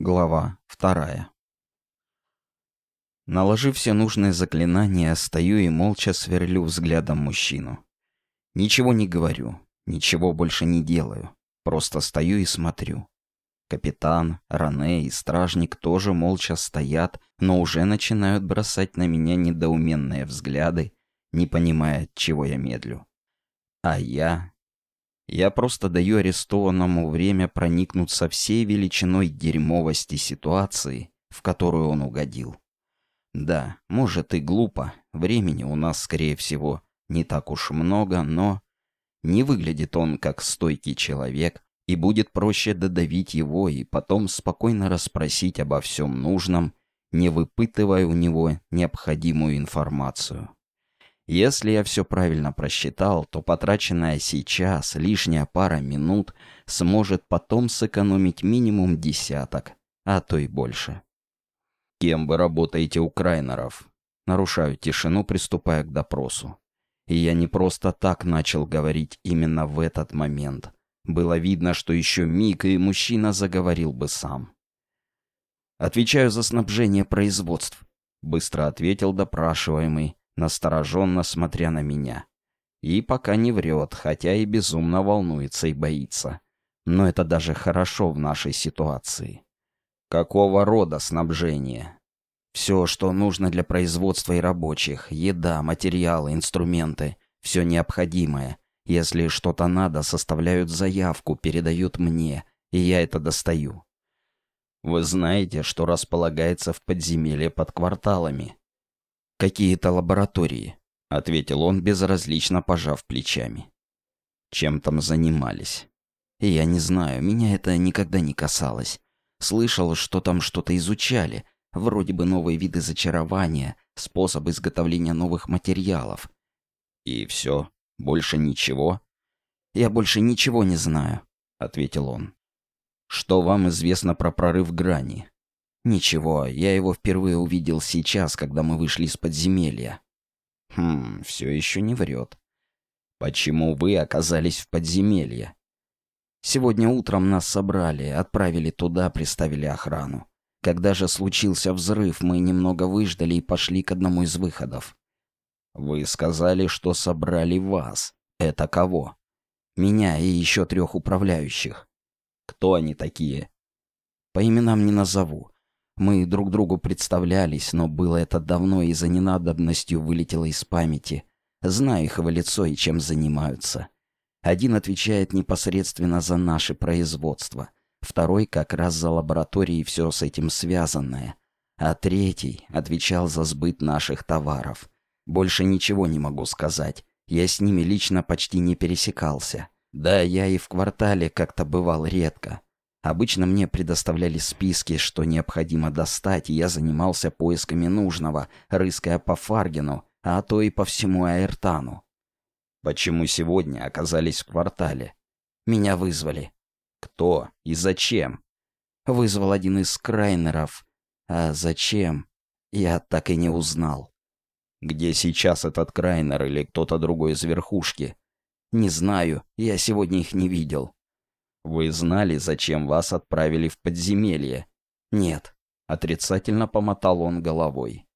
Глава вторая. Наложив все нужные заклинания, стою и молча сверлю взглядом мужчину. Ничего не говорю, ничего больше не делаю. Просто стою и смотрю. Капитан, Ране и стражник тоже молча стоят, но уже начинают бросать на меня недоуменные взгляды, не понимая, чего я медлю. А я я просто даю арестованному время проникнуться всей величиной дерьмовости ситуации, в которую он угодил. Да, может и глупо, времени у нас, скорее всего, не так уж много, но... Не выглядит он как стойкий человек, и будет проще додавить его и потом спокойно расспросить обо всем нужном, не выпытывая у него необходимую информацию. Если я все правильно просчитал, то потраченная сейчас лишняя пара минут сможет потом сэкономить минимум десяток, а то и больше. «Кем вы работаете у Крайнеров?» Нарушаю тишину, приступая к допросу. И я не просто так начал говорить именно в этот момент. Было видно, что еще миг, и мужчина заговорил бы сам. «Отвечаю за снабжение производств», — быстро ответил допрашиваемый, настороженно смотря на меня. И пока не врет, хотя и безумно волнуется и боится. Но это даже хорошо в нашей ситуации. Какого рода снабжение? Все, что нужно для производства и рабочих. Еда, материалы, инструменты. Все необходимое. Если что-то надо, составляют заявку, передают мне, и я это достаю. Вы знаете, что располагается в подземелье под кварталами. «Какие-то лаборатории», — ответил он, безразлично пожав плечами. «Чем там занимались?» «Я не знаю, меня это никогда не касалось. Слышал, что там что-то изучали, вроде бы новые виды зачарования, способ изготовления новых материалов. И все, больше ничего?» «Я больше ничего не знаю», — ответил он. «Что вам известно про прорыв грани?» «Ничего, я его впервые увидел сейчас, когда мы вышли из подземелья». «Хм, все еще не врет. Почему вы оказались в подземелье?» «Сегодня утром нас собрали, отправили туда, приставили охрану. Когда же случился взрыв, мы немного выждали и пошли к одному из выходов». «Вы сказали, что собрали вас. Это кого?» «Меня и еще трех управляющих». «Кто они такие?» «По именам не назову. Мы друг другу представлялись, но было это давно и за ненадобностью вылетело из памяти. Знаю их в лицо и чем занимаются. Один отвечает непосредственно за наше производство, второй как раз за лаборатории и все с этим связанное, а третий отвечал за сбыт наших товаров. Больше ничего не могу сказать. Я с ними лично почти не пересекался. Да, я и в квартале как-то бывал редко. Обычно мне предоставляли списки, что необходимо достать, и я занимался поисками нужного, рыская по Фаргину, а то и по всему Аэртану. Почему сегодня оказались в квартале? Меня вызвали. Кто и зачем? Вызвал один из крайнеров. А зачем? Я так и не узнал. Где сейчас этот крайнер или кто-то другой из верхушки? Не знаю, я сегодня их не видел. Вы знали, зачем вас отправили в подземелье? Нет. Отрицательно помотал он головой.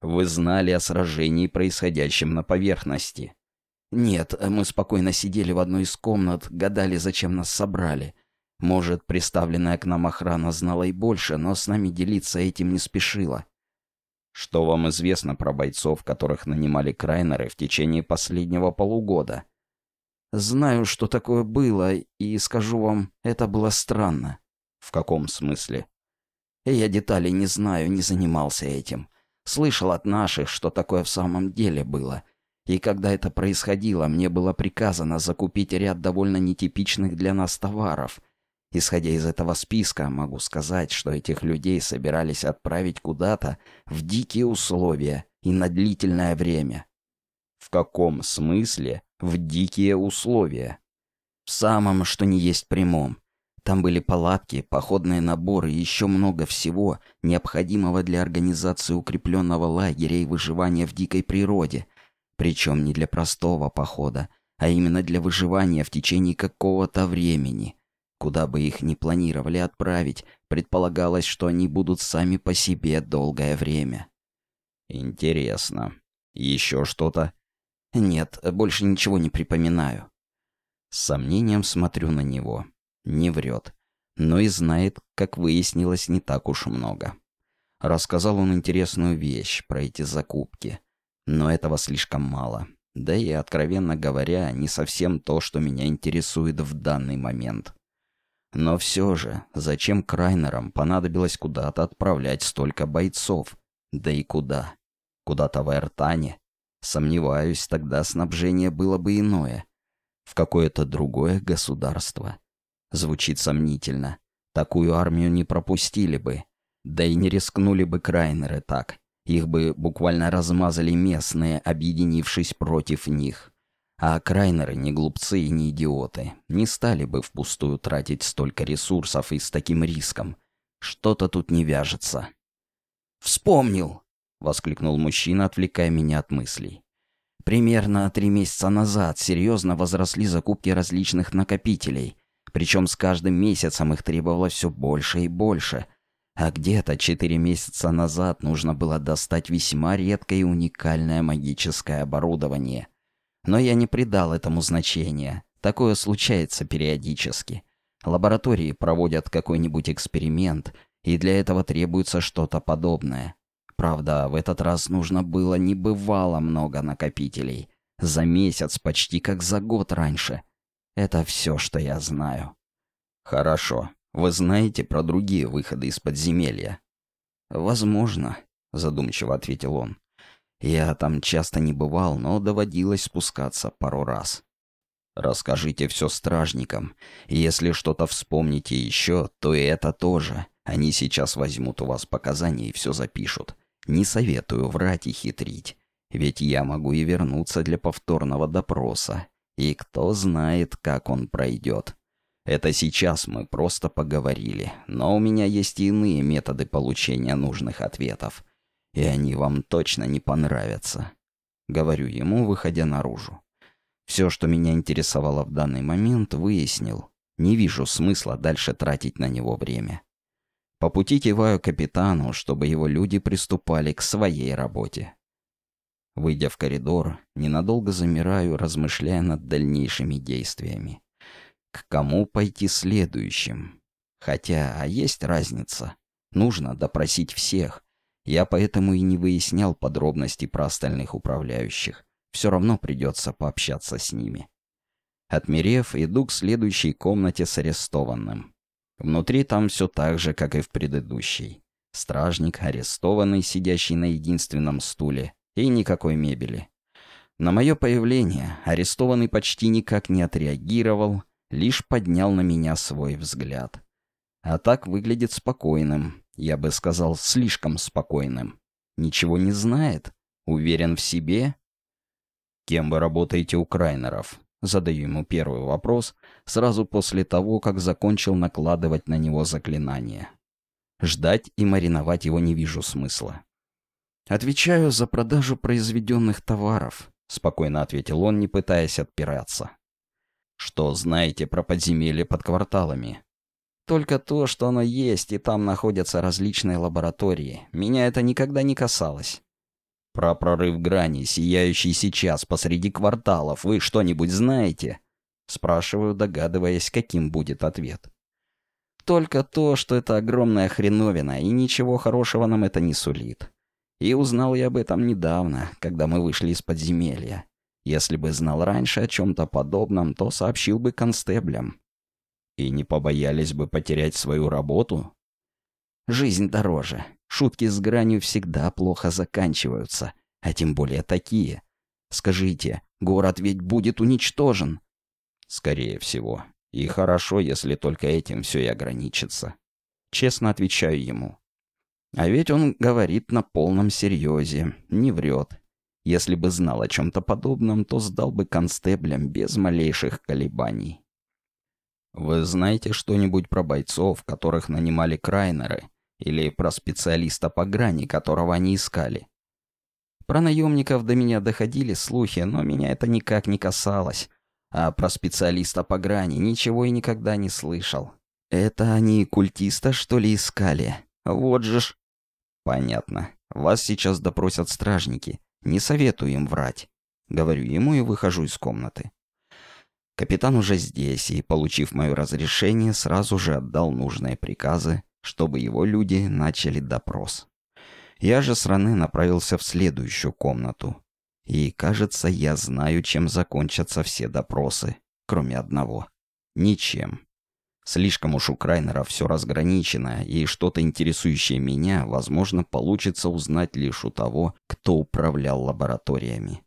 Вы знали о сражении, происходящем на поверхности? Нет, мы спокойно сидели в одной из комнат, гадали, зачем нас собрали. Может, приставленная к нам охрана знала и больше, но с нами делиться этим не спешила. Что вам известно про бойцов, которых нанимали Крайнеры в течение последнего полугода? Знаю, что такое было, и скажу вам, это было странно. В каком смысле? Я деталей не знаю, не занимался этим. Слышал от наших, что такое в самом деле было. И когда это происходило, мне было приказано закупить ряд довольно нетипичных для нас товаров. Исходя из этого списка, могу сказать, что этих людей собирались отправить куда-то в дикие условия и на длительное время. В каком смысле в дикие условия. В самом, что не есть прямом. Там были палатки, походные наборы и еще много всего, необходимого для организации укрепленного лагеря и выживания в дикой природе. Причем не для простого похода, а именно для выживания в течение какого-то времени. куда бы их ни планировали отправить, предполагалось, что они будут сами по себе долгое время. Интересно. Еще что-то? Нет, больше ничего не припоминаю. С сомнением смотрю на него. Не врет. Но и знает, как выяснилось, не так уж много. Рассказал он интересную вещь про эти закупки. Но этого слишком мало. Да и, откровенно говоря, не совсем то, что меня интересует в данный момент. Но все же, зачем Крайнерам понадобилось куда-то отправлять столько бойцов? Да и куда? Куда-то в Эртане? Сомневаюсь, тогда снабжение было бы иное. В какое-то другое государство. Звучит сомнительно. Такую армию не пропустили бы. Да и не рискнули бы Крайнеры так. Их бы буквально размазали местные, объединившись против них. А Крайнеры не глупцы и не идиоты. Не стали бы впустую тратить столько ресурсов и с таким риском. Что-то тут не вяжется. «Вспомнил!» — воскликнул мужчина, отвлекая меня от мыслей. Примерно три месяца назад серьезно возросли закупки различных накопителей. Причем с каждым месяцем их требовалось все больше и больше — а где-то четыре месяца назад нужно было достать весьма редкое и уникальное магическое оборудование. Но я не придал этому значения. Такое случается периодически. Лаборатории проводят какой-нибудь эксперимент, и для этого требуется что-то подобное. Правда, в этот раз нужно было небывало много накопителей. За месяц почти как за год раньше. Это все, что я знаю. Хорошо. Вы знаете про другие выходы из подземелья?» «Возможно», — задумчиво ответил он. «Я там часто не бывал, но доводилось спускаться пару раз». «Расскажите все стражникам. Если что-то вспомните еще, то и это тоже. Они сейчас возьмут у вас показания и все запишут. Не советую врать и хитрить. Ведь я могу и вернуться для повторного допроса. И кто знает, как он пройдет». Это сейчас мы просто поговорили, но у меня есть и иные методы получения нужных ответов. И они вам точно не понравятся. Говорю ему, выходя наружу. Все, что меня интересовало в данный момент, выяснил. Не вижу смысла дальше тратить на него время. По пути киваю капитану, чтобы его люди приступали к своей работе. Выйдя в коридор, ненадолго замираю, размышляя над дальнейшими действиями к кому пойти следующим. Хотя, а есть разница. Нужно допросить всех. Я поэтому и не выяснял подробности про остальных управляющих. Все равно придется пообщаться с ними. Отмерев, иду к следующей комнате с арестованным. Внутри там все так же, как и в предыдущей. Стражник, арестованный, сидящий на единственном стуле, и никакой мебели. На мое появление арестованный почти никак не отреагировал, лишь поднял на меня свой взгляд. А так выглядит спокойным, я бы сказал, слишком спокойным. Ничего не знает, уверен в себе. «Кем вы работаете у Крайнеров?» Задаю ему первый вопрос, сразу после того, как закончил накладывать на него заклинание. Ждать и мариновать его не вижу смысла. «Отвечаю за продажу произведенных товаров», — спокойно ответил он, не пытаясь отпираться. Что знаете про подземелье под кварталами? Только то, что оно есть, и там находятся различные лаборатории. Меня это никогда не касалось. Про прорыв грани, сияющий сейчас посреди кварталов, вы что-нибудь знаете? Спрашиваю, догадываясь, каким будет ответ. Только то, что это огромная хреновина, и ничего хорошего нам это не сулит. И узнал я об этом недавно, когда мы вышли из подземелья. Если бы знал раньше о чем-то подобном, то сообщил бы констеблям. И не побоялись бы потерять свою работу? Жизнь дороже. Шутки с гранью всегда плохо заканчиваются, а тем более такие. Скажите, город ведь будет уничтожен? Скорее всего. И хорошо, если только этим все и ограничится. Честно отвечаю ему. А ведь он говорит на полном серьезе, не врет. Если бы знал о чем-то подобном, то сдал бы констеблям без малейших колебаний. Вы знаете что-нибудь про бойцов, которых нанимали Крайнеры? Или про специалиста по грани, которого они искали? Про наемников до меня доходили слухи, но меня это никак не касалось. А про специалиста по грани ничего и никогда не слышал. Это они культиста, что ли, искали? Вот же ж... Понятно. Вас сейчас допросят стражники. Не советую им врать. Говорю ему и выхожу из комнаты. Капитан уже здесь и, получив мое разрешение, сразу же отдал нужные приказы, чтобы его люди начали допрос. Я же с Раны направился в следующую комнату. И, кажется, я знаю, чем закончатся все допросы, кроме одного. Ничем. Слишком уж у Крайнера все разграничено, и что-то интересующее меня, возможно, получится узнать лишь у того, кто управлял лабораториями.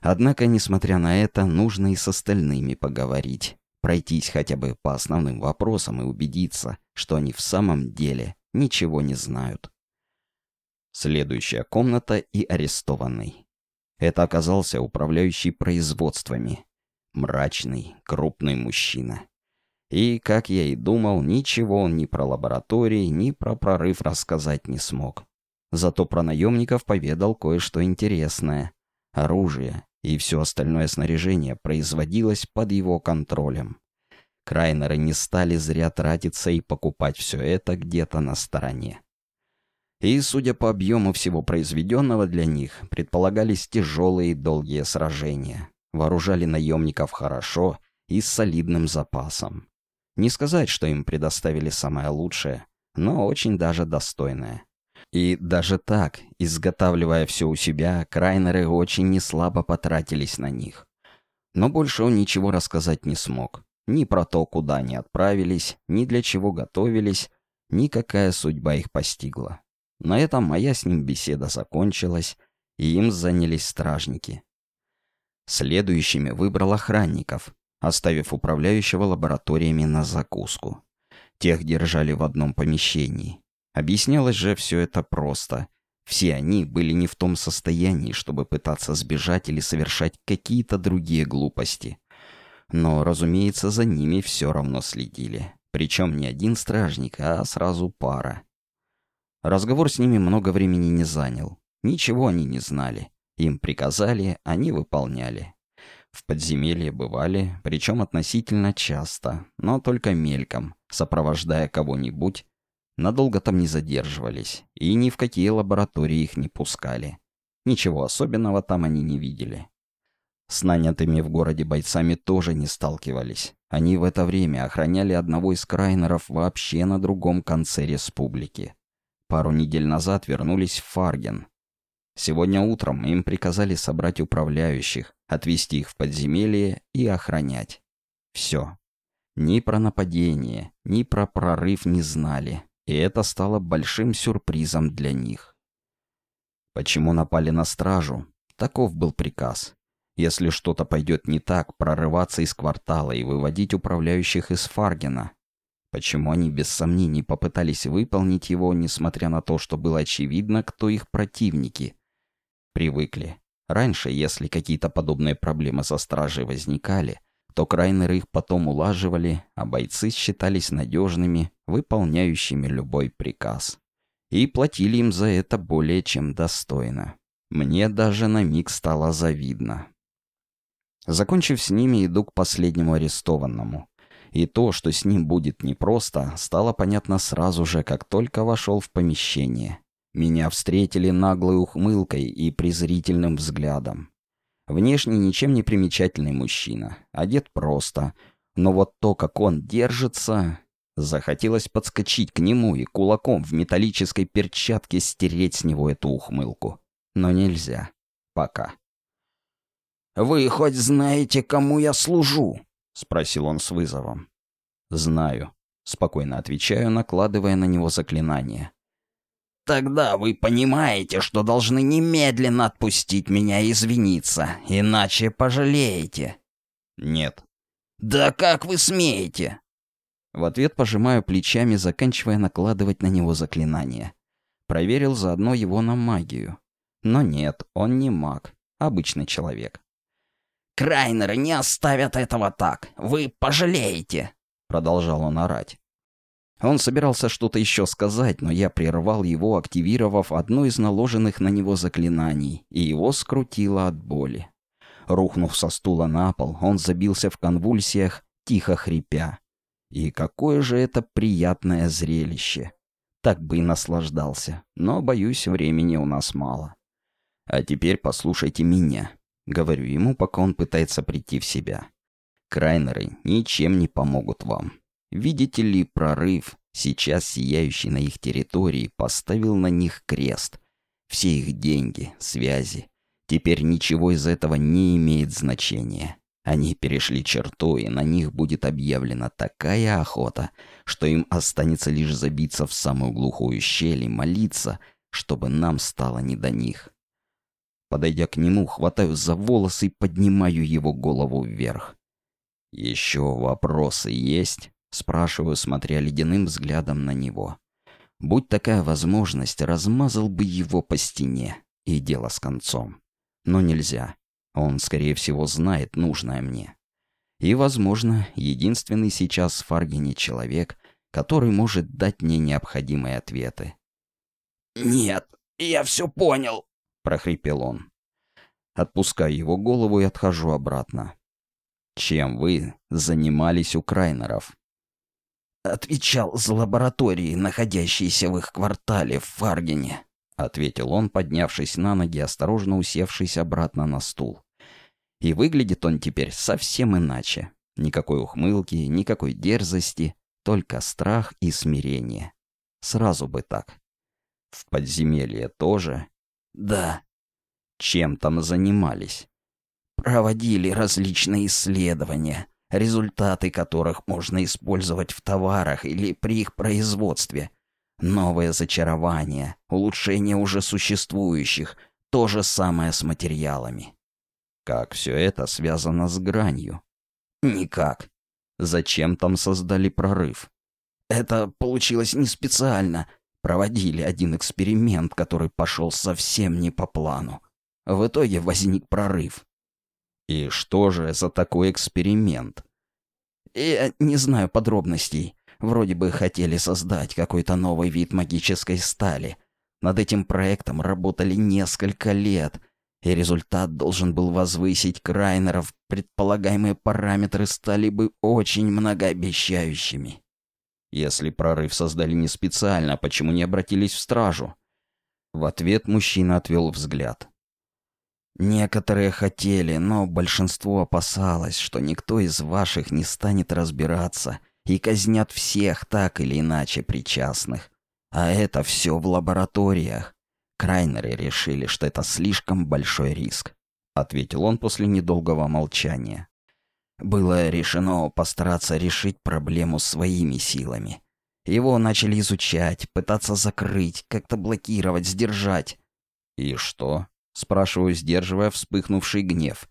Однако, несмотря на это, нужно и с остальными поговорить, пройтись хотя бы по основным вопросам и убедиться, что они в самом деле ничего не знают. Следующая комната и арестованный. Это оказался управляющий производствами. Мрачный, крупный мужчина. И, как я и думал, ничего он ни про лаборатории, ни про прорыв рассказать не смог. Зато про наемников поведал кое-что интересное. Оружие и все остальное снаряжение производилось под его контролем. Крайнеры не стали зря тратиться и покупать все это где-то на стороне. И, судя по объему всего произведенного для них, предполагались тяжелые и долгие сражения. Вооружали наемников хорошо и с солидным запасом. Не сказать, что им предоставили самое лучшее, но очень даже достойное. И даже так, изготавливая все у себя, Крайнеры очень неслабо потратились на них. Но больше он ничего рассказать не смог. Ни про то, куда они отправились, ни для чего готовились, ни какая судьба их постигла. На этом моя с ним беседа закончилась, и им занялись стражники. Следующими выбрал охранников, оставив управляющего лабораториями на закуску. Тех держали в одном помещении. Объяснялось же все это просто. Все они были не в том состоянии, чтобы пытаться сбежать или совершать какие-то другие глупости. Но, разумеется, за ними все равно следили. Причем не один стражник, а сразу пара. Разговор с ними много времени не занял. Ничего они не знали. Им приказали, они выполняли. В подземелье бывали, причем относительно часто, но только мельком, сопровождая кого-нибудь. Надолго там не задерживались, и ни в какие лаборатории их не пускали. Ничего особенного там они не видели. С нанятыми в городе бойцами тоже не сталкивались. Они в это время охраняли одного из крайнеров вообще на другом конце республики. Пару недель назад вернулись в Фарген. Сегодня утром им приказали собрать управляющих, отвезти их в подземелье и охранять. Все. Ни про нападение, ни про прорыв не знали, и это стало большим сюрпризом для них. Почему напали на стражу? Таков был приказ. Если что-то пойдет не так, прорываться из квартала и выводить управляющих из Фаргена. Почему они без сомнений попытались выполнить его, несмотря на то, что было очевидно, кто их противники? Привыкли. Раньше, если какие-то подобные проблемы со стражей возникали, то крайнеры их потом улаживали, а бойцы считались надежными, выполняющими любой приказ. И платили им за это более чем достойно. Мне даже на миг стало завидно. Закончив с ними, иду к последнему арестованному. И то, что с ним будет непросто, стало понятно сразу же, как только вошел в помещение. Меня встретили наглой ухмылкой и презрительным взглядом. Внешне ничем не примечательный мужчина, одет просто, но вот то, как он держится... Захотелось подскочить к нему и кулаком в металлической перчатке стереть с него эту ухмылку. Но нельзя. Пока. «Вы хоть знаете, кому я служу?» — спросил он с вызовом. «Знаю», — спокойно отвечаю, накладывая на него заклинание. «Тогда вы понимаете, что должны немедленно отпустить меня и извиниться, иначе пожалеете». «Нет». «Да как вы смеете?» В ответ пожимаю плечами, заканчивая накладывать на него заклинание. Проверил заодно его на магию. Но нет, он не маг, обычный человек. Крайнеры не оставят этого так. Вы пожалеете!» Продолжал он орать. Он собирался что-то еще сказать, но я прервал его, активировав одно из наложенных на него заклинаний, и его скрутило от боли. Рухнув со стула на пол, он забился в конвульсиях, тихо хрипя. И какое же это приятное зрелище. Так бы и наслаждался, но, боюсь, времени у нас мало. А теперь послушайте меня, говорю ему, пока он пытается прийти в себя. Крайнеры ничем не помогут вам. Видите ли, прорыв, сейчас сияющий на их территории, поставил на них крест. Все их деньги, связи. Теперь ничего из этого не имеет значения. Они перешли черту, и на них будет объявлена такая охота, что им останется лишь забиться в самую глухую щель и молиться, чтобы нам стало не до них. Подойдя к нему, хватаю за волосы и поднимаю его голову вверх. «Еще вопросы есть?» — спрашиваю, смотря ледяным взглядом на него. Будь такая возможность, размазал бы его по стене, и дело с концом. Но нельзя. Он, скорее всего, знает нужное мне. И, возможно, единственный сейчас в Фаргине человек, который может дать мне необходимые ответы. «Нет, я все понял», — прохрипел он. Отпускаю его голову и отхожу обратно. «Чем вы занимались у Крайнеров?» «Отвечал за лаборатории, находящиеся в их квартале в Фаргине», — ответил он, поднявшись на ноги, осторожно усевшись обратно на стул. И выглядит он теперь совсем иначе. Никакой ухмылки, никакой дерзости, только страх и смирение. Сразу бы так. В подземелье тоже? Да. Чем там занимались? Проводили различные исследования, результаты которых можно использовать в товарах или при их производстве. Новое зачарование, улучшение уже существующих, то же самое с материалами. Как все это связано с гранью? Никак. Зачем там создали прорыв? Это получилось не специально. Проводили один эксперимент, который пошел совсем не по плану. В итоге возник прорыв. И что же за такой эксперимент? Я не знаю подробностей. Вроде бы хотели создать какой-то новый вид магической стали. Над этим проектом работали несколько лет — и результат должен был возвысить Крайнеров, предполагаемые параметры стали бы очень многообещающими. Если прорыв создали не специально, почему не обратились в стражу? В ответ мужчина отвел взгляд. Некоторые хотели, но большинство опасалось, что никто из ваших не станет разбираться и казнят всех так или иначе причастных. А это все в лабораториях. Крайнеры решили, что это слишком большой риск, ответил он после недолгого молчания. Было решено постараться решить проблему своими силами. Его начали изучать, пытаться закрыть, как-то блокировать, сдержать. «И что?» — спрашиваю, сдерживая вспыхнувший гнев.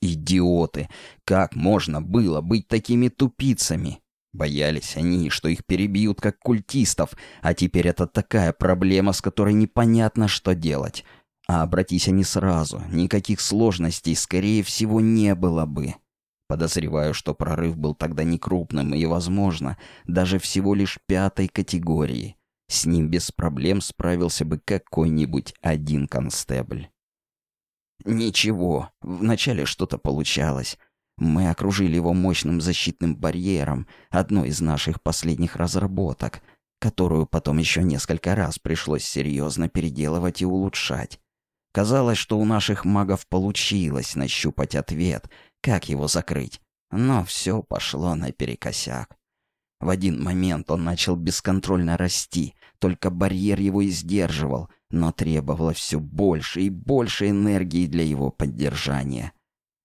«Идиоты! Как можно было быть такими тупицами?» Боялись они, что их перебьют как культистов, а теперь это такая проблема, с которой непонятно, что делать. А обратись они сразу, никаких сложностей, скорее всего, не было бы. Подозреваю, что прорыв был тогда не крупным и, возможно, даже всего лишь пятой категории. С ним без проблем справился бы какой-нибудь один констебль. Ничего, вначале что-то получалось. Мы окружили его мощным защитным барьером, одной из наших последних разработок, которую потом еще несколько раз пришлось серьезно переделывать и улучшать. Казалось, что у наших магов получилось нащупать ответ, как его закрыть, но все пошло наперекосяк. В один момент он начал бесконтрольно расти, только барьер его и сдерживал, но требовало все больше и больше энергии для его поддержания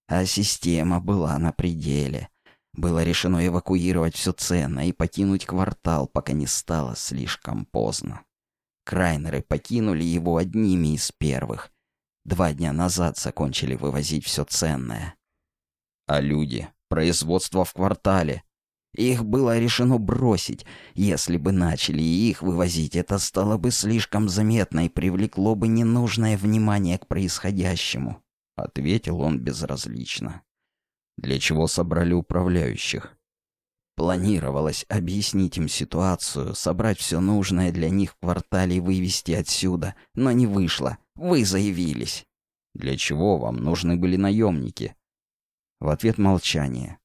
а система была на пределе. Было решено эвакуировать все ценное и покинуть квартал, пока не стало слишком поздно. Крайнеры покинули его одними из первых. Два дня назад закончили вывозить все ценное. А люди? Производство в квартале? Их было решено бросить. Если бы начали их вывозить, это стало бы слишком заметно и привлекло бы ненужное внимание к происходящему. — ответил он безразлично. «Для чего собрали управляющих?» Планировалось объяснить им ситуацию, собрать все нужное для них в квартале и вывести отсюда, но не вышло. Вы заявились. Для чего вам нужны были наемники? В ответ молчание.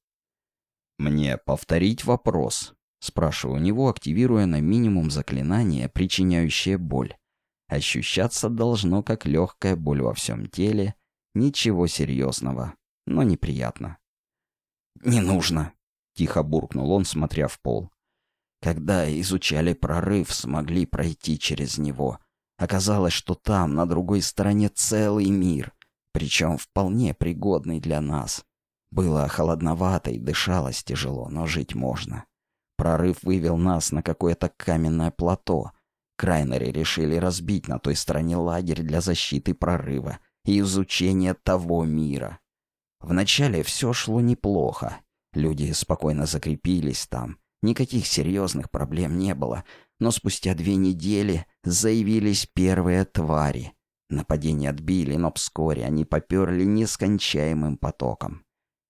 Мне повторить вопрос. Спрашиваю у него, активируя на минимум заклинание, причиняющее боль. Ощущаться должно, как легкая боль во всем теле. Ничего серьезного, но неприятно. «Не нужно», — тихо буркнул он, смотря в пол. «Когда изучали прорыв, смогли пройти через него. Оказалось, что там, на другой стороне, целый мир, причем вполне пригодный для нас. Было холодновато и дышалось тяжело, но жить можно. Прорыв вывел нас на какое-то каменное плато. Крайнеры решили разбить на той стороне лагерь для защиты прорыва и изучения того мира. Вначале все шло неплохо. Люди спокойно закрепились там. Никаких серьезных проблем не было. Но спустя две недели заявились первые твари. Нападение отбили, но вскоре они поперли нескончаемым потоком.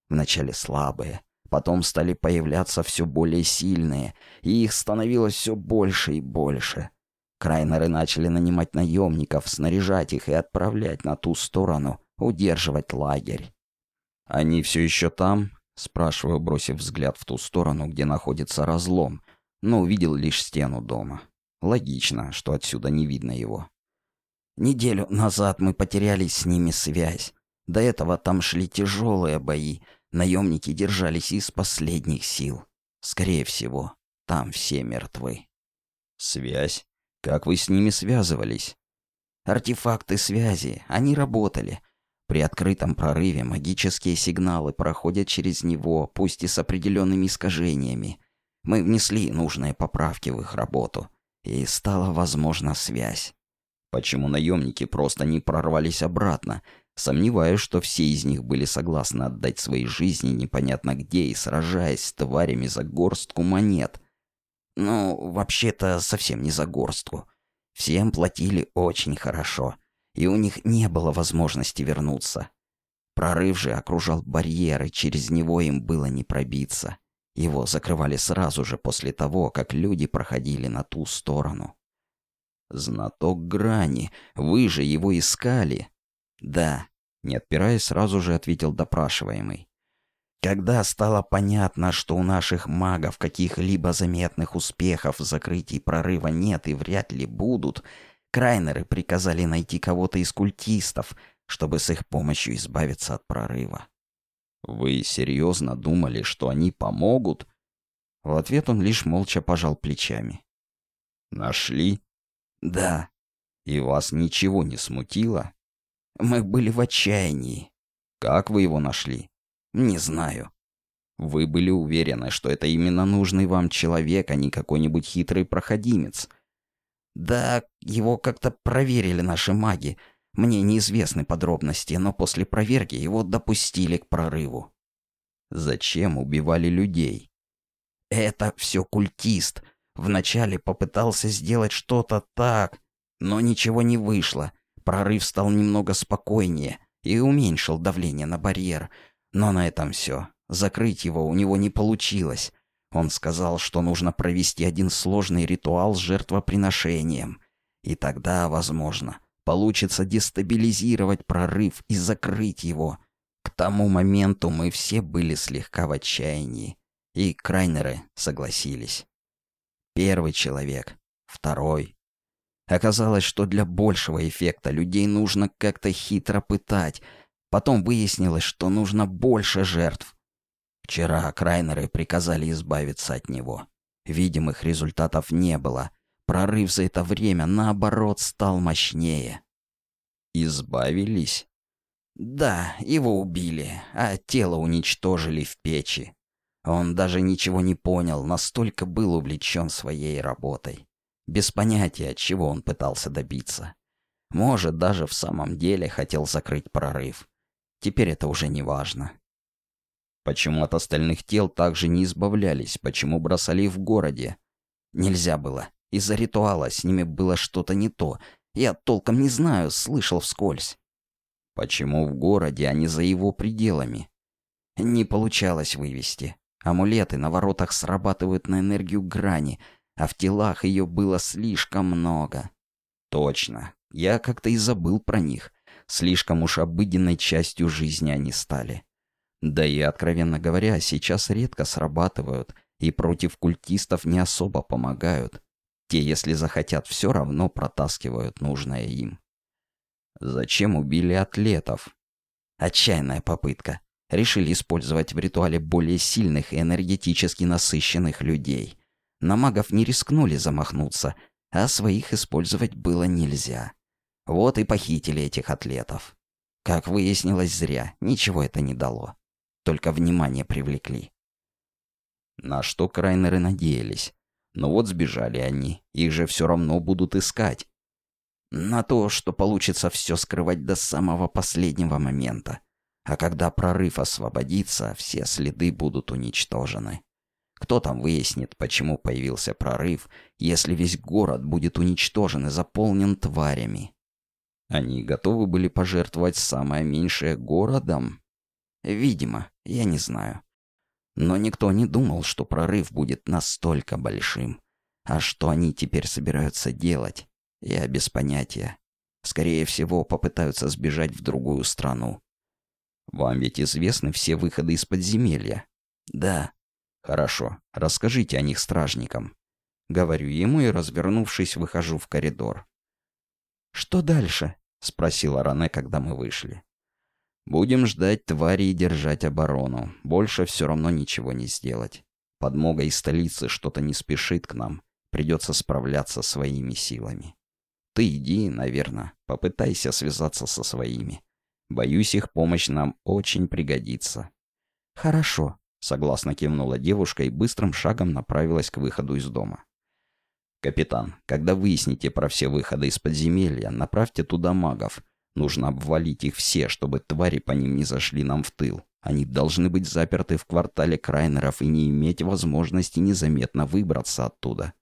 Вначале слабые, потом стали появляться все более сильные, и их становилось все больше и больше. Крайнеры начали нанимать наемников, снаряжать их и отправлять на ту сторону, удерживать лагерь. «Они все еще там?» — спрашиваю, бросив взгляд в ту сторону, где находится разлом, но увидел лишь стену дома. Логично, что отсюда не видно его. Неделю назад мы потеряли с ними связь. До этого там шли тяжелые бои, Наемники держались из последних сил. Скорее всего, там все мертвы. Связь? Как вы с ними связывались? Артефакты связи, они работали. При открытом прорыве магические сигналы проходят через него, пусть и с определенными искажениями. Мы внесли нужные поправки в их работу, и стала возможна связь. Почему наемники просто не прорвались обратно, Сомневаюсь, что все из них были согласны отдать свои жизни непонятно где и сражаясь с тварями за горстку монет. Ну, вообще-то совсем не за горстку. Всем платили очень хорошо, и у них не было возможности вернуться. Прорыв же окружал барьеры, через него им было не пробиться. Его закрывали сразу же после того, как люди проходили на ту сторону. «Знаток грани, вы же его искали!» «Да», — не отпираясь, сразу же ответил допрашиваемый. Когда стало понятно, что у наших магов каких-либо заметных успехов в закрытии прорыва нет и вряд ли будут, Крайнеры приказали найти кого-то из культистов, чтобы с их помощью избавиться от прорыва. «Вы серьезно думали, что они помогут?» В ответ он лишь молча пожал плечами. «Нашли?» «Да». «И вас ничего не смутило?» Мы были в отчаянии. Как вы его нашли? Не знаю. Вы были уверены, что это именно нужный вам человек, а не какой-нибудь хитрый проходимец. Да, его как-то проверили наши маги. Мне неизвестны подробности, но после проверки его допустили к прорыву. Зачем убивали людей? Это все культист. Вначале попытался сделать что-то так, но ничего не вышло. Прорыв стал немного спокойнее и уменьшил давление на барьер. Но на этом все. Закрыть его у него не получилось. Он сказал, что нужно провести один сложный ритуал с жертвоприношением. И тогда, возможно, получится дестабилизировать прорыв и закрыть его. К тому моменту мы все были слегка в отчаянии. И Крайнеры согласились. Первый человек, второй, Оказалось, что для большего эффекта людей нужно как-то хитро пытать. Потом выяснилось, что нужно больше жертв. Вчера Крайнеры приказали избавиться от него. Видимых результатов не было. Прорыв за это время, наоборот, стал мощнее. Избавились? Да, его убили, а тело уничтожили в печи. Он даже ничего не понял, настолько был увлечен своей работой без понятия, чего он пытался добиться. Может, даже в самом деле хотел закрыть прорыв. Теперь это уже не важно. Почему от остальных тел также не избавлялись? Почему бросали в городе? Нельзя было. Из-за ритуала с ними было что-то не то. Я толком не знаю, слышал вскользь. Почему в городе, а не за его пределами? Не получалось вывести. Амулеты на воротах срабатывают на энергию грани — а в телах ее было слишком много. Точно. Я как-то и забыл про них. Слишком уж обыденной частью жизни они стали. Да и, откровенно говоря, сейчас редко срабатывают и против культистов не особо помогают. Те, если захотят, все равно протаскивают нужное им. Зачем убили атлетов? Отчаянная попытка. Решили использовать в ритуале более сильных и энергетически насыщенных людей. На магов не рискнули замахнуться, а своих использовать было нельзя. Вот и похитили этих атлетов. Как выяснилось, зря. Ничего это не дало. Только внимание привлекли. На что Крайнеры надеялись. Но вот сбежали они. Их же все равно будут искать. На то, что получится все скрывать до самого последнего момента. А когда прорыв освободится, все следы будут уничтожены. Кто там выяснит, почему появился прорыв, если весь город будет уничтожен и заполнен тварями? Они готовы были пожертвовать самое меньшее городом? Видимо, я не знаю. Но никто не думал, что прорыв будет настолько большим. А что они теперь собираются делать, я без понятия. Скорее всего, попытаются сбежать в другую страну. Вам ведь известны все выходы из подземелья? Да. Хорошо, расскажите о них стражникам. Говорю ему и, развернувшись, выхожу в коридор. «Что дальше?» — спросила Ране, когда мы вышли. «Будем ждать твари и держать оборону. Больше все равно ничего не сделать. Подмога из столицы что-то не спешит к нам. Придется справляться своими силами. Ты иди, наверное, попытайся связаться со своими. Боюсь, их помощь нам очень пригодится». «Хорошо», Согласно кивнула девушка и быстрым шагом направилась к выходу из дома. «Капитан, когда выясните про все выходы из подземелья, направьте туда магов. Нужно обвалить их все, чтобы твари по ним не зашли нам в тыл. Они должны быть заперты в квартале Крайнеров и не иметь возможности незаметно выбраться оттуда».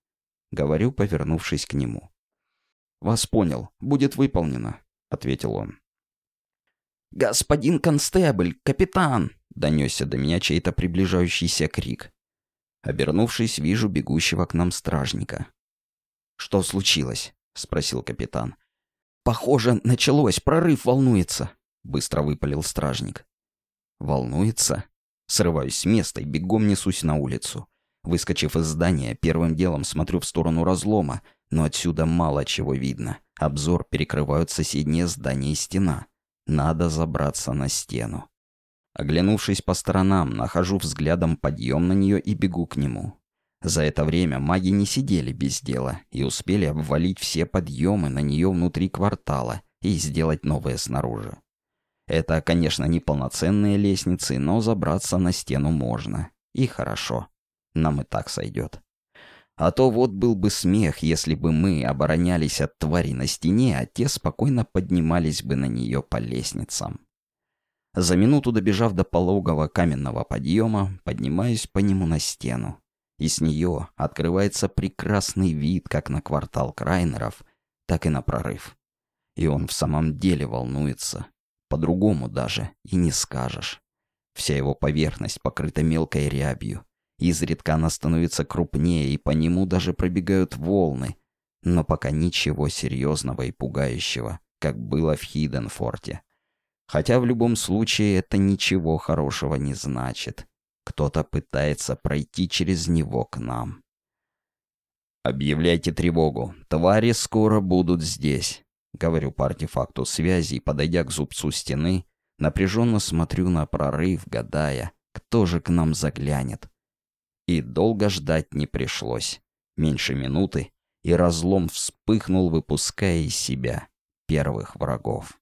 Говорю, повернувшись к нему. «Вас понял. Будет выполнено», — ответил он. «Господин констебль, капитан!» Донесся до меня чей-то приближающийся крик. Обернувшись, вижу бегущего к нам стражника. «Что случилось?» — спросил капитан. «Похоже, началось, прорыв волнуется», — быстро выпалил стражник. «Волнуется?» Срываюсь с места и бегом несусь на улицу. Выскочив из здания, первым делом смотрю в сторону разлома, но отсюда мало чего видно. Обзор перекрывают соседние здания и стена. Надо забраться на стену. Оглянувшись по сторонам, нахожу взглядом подъем на нее и бегу к нему. За это время маги не сидели без дела и успели обвалить все подъемы на нее внутри квартала и сделать новые снаружи. Это, конечно, не полноценные лестницы, но забраться на стену можно. И хорошо. Нам и так сойдет. А то вот был бы смех, если бы мы оборонялись от твари на стене, а те спокойно поднимались бы на нее по лестницам. За минуту добежав до пологого каменного подъема, поднимаюсь по нему на стену. И с нее открывается прекрасный вид как на квартал Крайнеров, так и на прорыв. И он в самом деле волнуется. По-другому даже и не скажешь. Вся его поверхность покрыта мелкой рябью. Изредка она становится крупнее, и по нему даже пробегают волны. Но пока ничего серьезного и пугающего, как было в Хиденфорте. Хотя в любом случае это ничего хорошего не значит. Кто-то пытается пройти через него к нам. «Объявляйте тревогу. Твари скоро будут здесь», — говорю по артефакту связи и, подойдя к зубцу стены, напряженно смотрю на прорыв, гадая, кто же к нам заглянет. И долго ждать не пришлось. Меньше минуты, и разлом вспыхнул, выпуская из себя первых врагов.